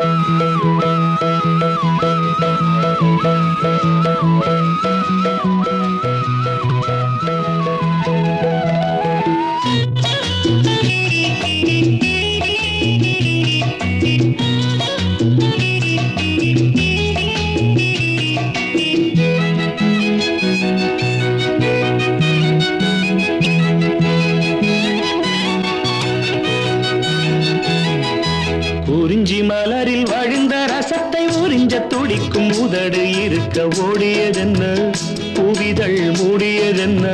குறிஞ்சி துடிக்கும் உதடு இருக்க ஓடியதென்ன? பூவிதழ் மூடியதென்ன?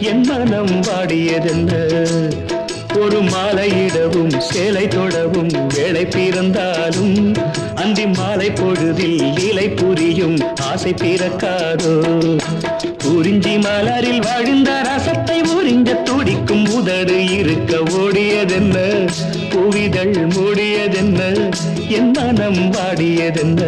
என் மனம் வாடியதென்ன? ஒரு மாலையிடவும் சேலை தொடவும் வேலை பிறந்தாலும் அந்தி மாலை பொழுதில் இலை புரியும் ஆசை பிறக்காதோ? உறிஞ்சி மலரில் வாழ்ந்த ரசத்தை உறிஞ்ச துடிக்கும் உதடு இருக்க ஓடியதென்ன? இதழ் மூடியதென்ன? என் மனம் வாடியதென்ன?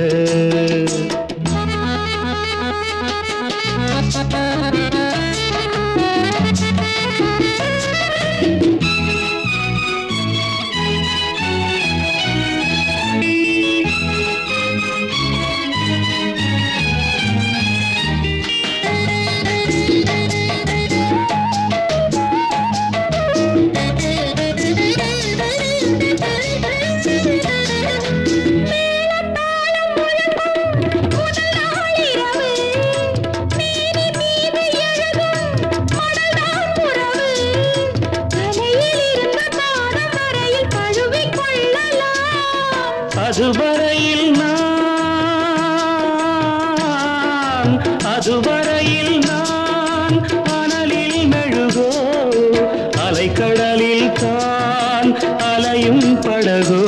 அதுவரையில் நான் அதுவரையில் நான் அனலில் மெழுகோ அலைக்கடலில் தான் அலையும் படகோ.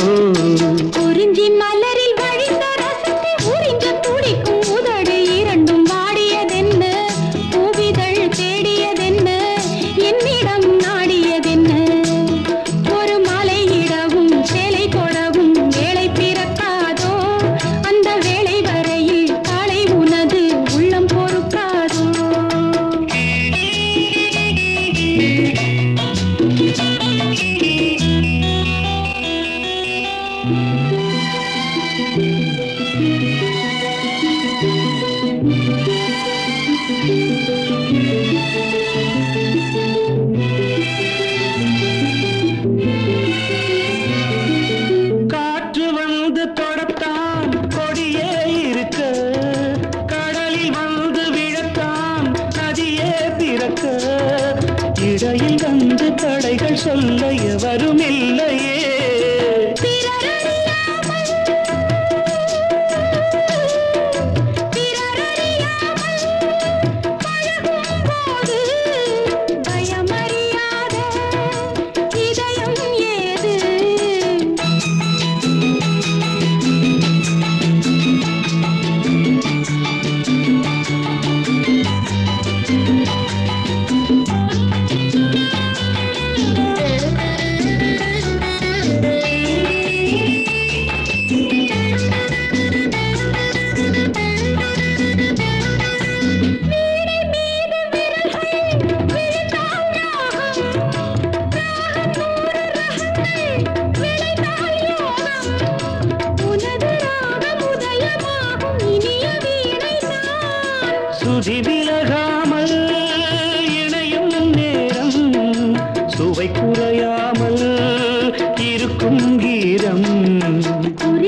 இடையில் வந்து தடைகள் சொல்ல எவரும் இல்லையே.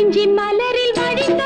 குறிஞ்சி மலரில் வடிந்த